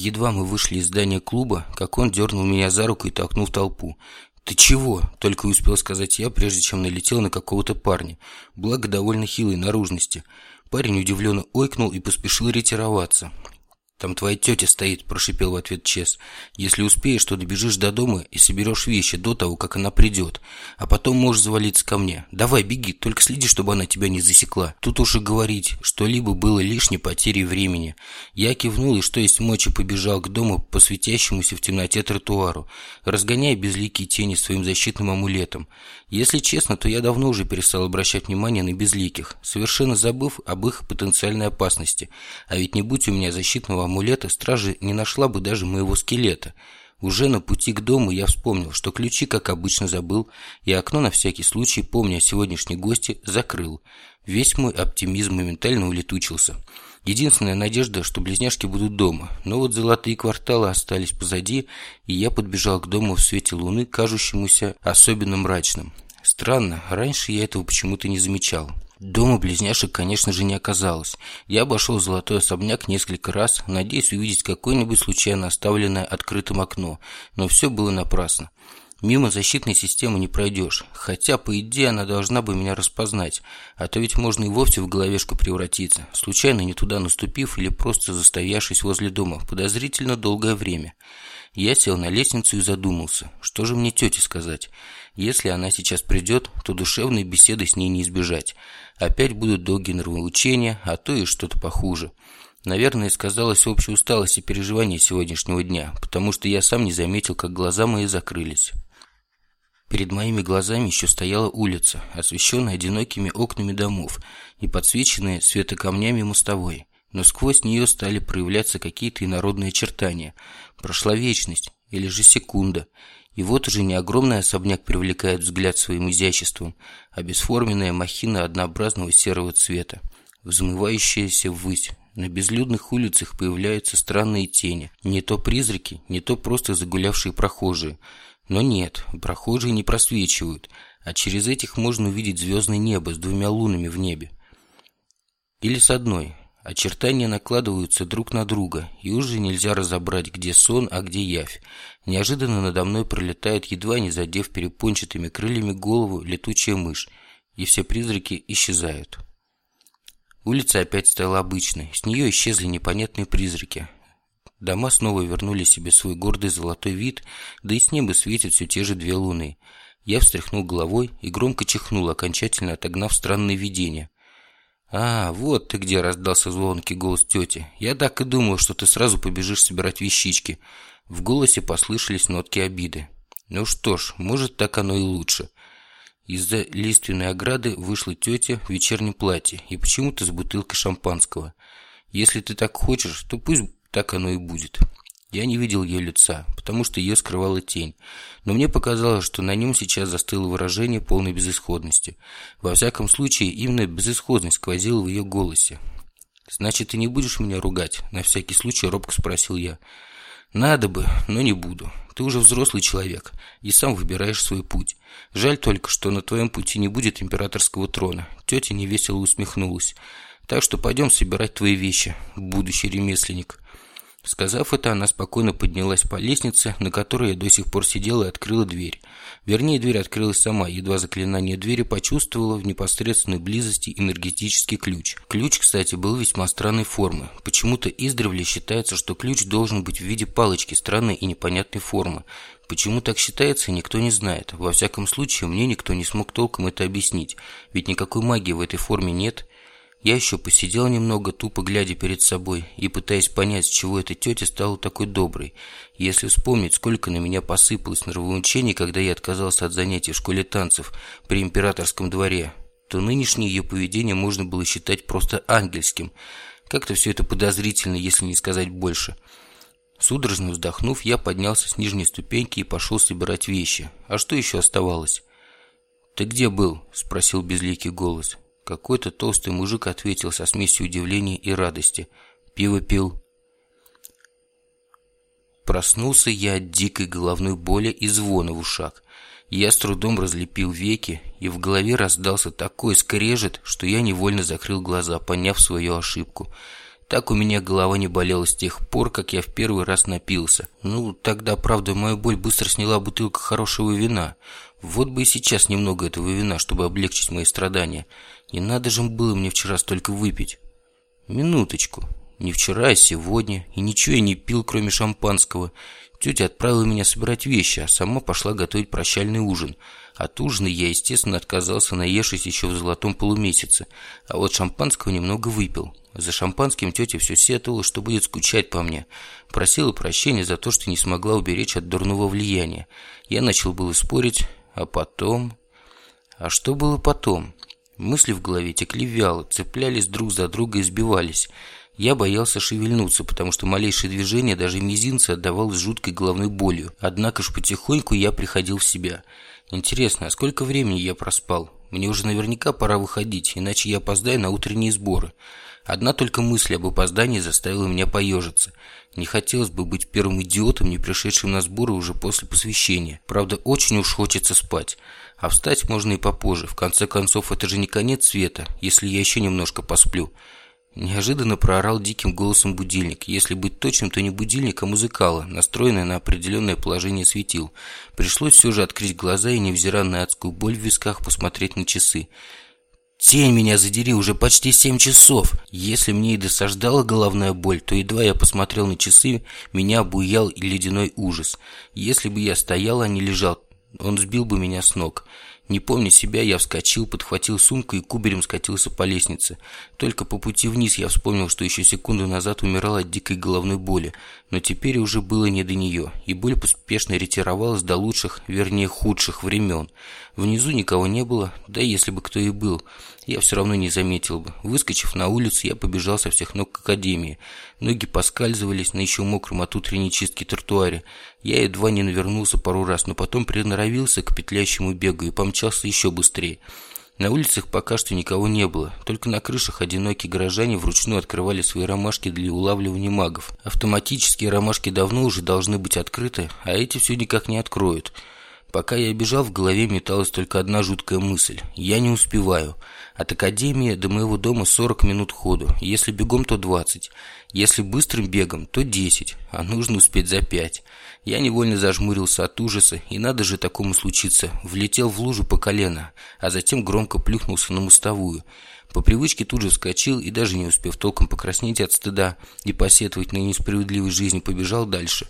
Едва мы вышли из здания клуба, как он дернул меня за руку и толкнул в толпу. «Ты чего?» – только успел сказать я, прежде чем налетел на какого-то парня, благо довольно хилой наружности. Парень удивленно ойкнул и поспешил ретироваться. «Там твоя тетя стоит», – прошипел в ответ Чес. «Если успеешь, то добежишь до дома и соберешь вещи до того, как она придет. А потом можешь завалиться ко мне. Давай, беги, только следи, чтобы она тебя не засекла. Тут уж и говорить, что-либо было лишней потерей времени». Я кивнул и, что есть мочи, побежал к дому по светящемуся в темноте тротуару, разгоняя безликие тени своим защитным амулетом. Если честно, то я давно уже перестал обращать внимание на безликих, совершенно забыв об их потенциальной опасности. А ведь не будь у меня защитного амулета, стражи не нашла бы даже моего скелета. Уже на пути к дому я вспомнил, что ключи, как обычно, забыл, и окно на всякий случай, помня о сегодняшней гости, закрыл. Весь мой оптимизм моментально улетучился. Единственная надежда, что близняшки будут дома. Но вот золотые кварталы остались позади, и я подбежал к дому в свете луны, кажущемуся особенно мрачным. Странно, раньше я этого почему-то не замечал. Дома близняшек, конечно же, не оказалось. Я обошел золотой особняк несколько раз, надеясь увидеть какое-нибудь случайно оставленное открытым окно, но все было напрасно. Мимо защитной системы не пройдешь, хотя, по идее, она должна бы меня распознать, а то ведь можно и вовсе в головешку превратиться, случайно не туда наступив или просто застоявшись возле дома подозрительно долгое время. Я сел на лестницу и задумался, что же мне тете сказать. Если она сейчас придет, то душевной беседы с ней не избежать. Опять будут долгие нравоучения, а то и что-то похуже. Наверное, сказалась общая усталость и переживание сегодняшнего дня, потому что я сам не заметил, как глаза мои закрылись. Перед моими глазами еще стояла улица, освещенная одинокими окнами домов и подсвеченная светокамнями мостовой. Но сквозь нее стали проявляться какие-то инородные очертания. Прошла вечность, или же секунда, и вот уже не огромный особняк привлекает взгляд своим изяществом, а бесформенная махина однообразного серого цвета, взмывающаяся ввысь. На безлюдных улицах появляются странные тени. Не то призраки, не то просто загулявшие прохожие. Но нет, прохожие не просвечивают, а через этих можно увидеть звездное небо с двумя лунами в небе. Или с одной. Очертания накладываются друг на друга, и уже нельзя разобрать, где сон, а где явь. Неожиданно надо мной пролетает, едва не задев перепончатыми крыльями голову, летучая мышь, и все призраки исчезают. Улица опять стала обычной, с нее исчезли непонятные призраки. Дома снова вернули себе свой гордый золотой вид, да и с неба светят все те же две луны. Я встряхнул головой и громко чихнул, окончательно отогнав странное видение. «А, вот ты где!» – раздался звонкий голос тети. «Я так и думал, что ты сразу побежишь собирать вещички». В голосе послышались нотки обиды. «Ну что ж, может, так оно и лучше». Из-за лиственной ограды вышла тетя в вечернем платье и почему-то с бутылкой шампанского. «Если ты так хочешь, то пусть так оно и будет». Я не видел ее лица, потому что ее скрывала тень, но мне показалось, что на нем сейчас застыло выражение полной безысходности. Во всяком случае, именно безысходность сквозила в ее голосе. «Значит, ты не будешь меня ругать?» – на всякий случай робко спросил я. «Надо бы, но не буду. Ты уже взрослый человек и сам выбираешь свой путь. Жаль только, что на твоем пути не будет императорского трона». Тетя невесело усмехнулась. «Так что пойдем собирать твои вещи, будущий ремесленник». Сказав это, она спокойно поднялась по лестнице, на которой я до сих пор сидела и открыла дверь. Вернее, дверь открылась сама, едва заклинание двери почувствовала в непосредственной близости энергетический ключ. Ключ, кстати, был весьма странной формы. Почему-то издревле считается, что ключ должен быть в виде палочки странной и непонятной формы. Почему так считается, никто не знает. Во всяком случае, мне никто не смог толком это объяснить. Ведь никакой магии в этой форме нет, я еще посидел немного, тупо глядя перед собой и пытаясь понять, с чего эта тетя стала такой доброй. Если вспомнить, сколько на меня посыпалось нравоучений, когда я отказался от занятий в школе танцев при императорском дворе, то нынешнее ее поведение можно было считать просто ангельским. Как-то все это подозрительно, если не сказать больше. Судорожно вздохнув, я поднялся с нижней ступеньки и пошел собирать вещи. А что еще оставалось? «Ты где был?» – спросил безликий голос. Какой-то толстый мужик ответил со смесью удивления и радости. Пиво пил. Проснулся я от дикой головной боли и звона в ушах. Я с трудом разлепил веки, и в голове раздался такой скрежет, что я невольно закрыл глаза, поняв свою ошибку. Так у меня голова не болела с тех пор, как я в первый раз напился. Ну, тогда, правда, мою боль быстро сняла бутылка хорошего вина. Вот бы и сейчас немного этого вина, чтобы облегчить мои страдания. Не надо же было мне вчера столько выпить. Минуточку. Не вчера, а сегодня. И ничего я не пил, кроме шампанского. Тетя отправила меня собирать вещи, а сама пошла готовить прощальный ужин. От ужина я, естественно, отказался, наевшись еще в золотом полумесяце. А вот шампанского немного выпил. За шампанским тетя все сетовала, что будет скучать по мне. Просила прощения за то, что не смогла уберечь от дурного влияния. Я начал было спорить, а потом... А что было потом? Мысли в голове текли вяло, цеплялись друг за друга и сбивались. Я боялся шевельнуться, потому что малейшее движение, даже мизинца, отдавалось жуткой головной болью. Однако ж потихоньку я приходил в себя. Интересно, а сколько времени я проспал? Мне уже наверняка пора выходить, иначе я опоздаю на утренние сборы. Одна только мысль об опоздании заставила меня поежиться. Не хотелось бы быть первым идиотом, не пришедшим на сборы уже после посвящения. Правда, очень уж хочется спать. А встать можно и попозже. В конце концов, это же не конец света, если я еще немножко посплю. Неожиданно проорал диким голосом будильник. Если быть точным, то не будильник, а музыкала, настроенная на определенное положение светил. Пришлось все же открыть глаза и, невзирая на адскую боль в висках, посмотреть на часы. Тень меня задери, уже почти семь часов. Если мне и досаждала головная боль, то едва я посмотрел на часы, меня обуял и ледяной ужас. Если бы я стоял, а не лежал, он сбил бы меня с ног. Не помня себя, я вскочил, подхватил сумку и кубарем скатился по лестнице. Только по пути вниз я вспомнил, что еще секунду назад умирал от дикой головной боли, но теперь уже было не до нее, и боль поспешно ретировалась до лучших, вернее худших времен. Внизу никого не было, да если бы кто и был, я все равно не заметил бы. Выскочив на улицу, я побежал со всех ног к академии. Ноги поскальзывались на еще мокром от утренней чистки тротуаре. Я едва не навернулся пару раз, но потом приноровился к петлящему бегу и помчался еще быстрее. На улицах пока что никого не было, только на крышах одинокие горожане вручную открывали свои ромашки для улавливания магов. Автоматические ромашки давно уже должны быть открыты, а эти все никак не откроют. Пока я бежал, в голове металась только одна жуткая мысль. Я не успеваю. От академии до моего дома 40 минут ходу. Если бегом, то 20. Если быстрым бегом, то 10. А нужно успеть за 5. Я невольно зажмурился от ужаса, и надо же такому случиться. Влетел в лужу по колено, а затем громко плюхнулся на мостовую. По привычке тут же вскочил и даже не успев толком покраснеть от стыда и посетовать на несправедливой жизни, побежал дальше.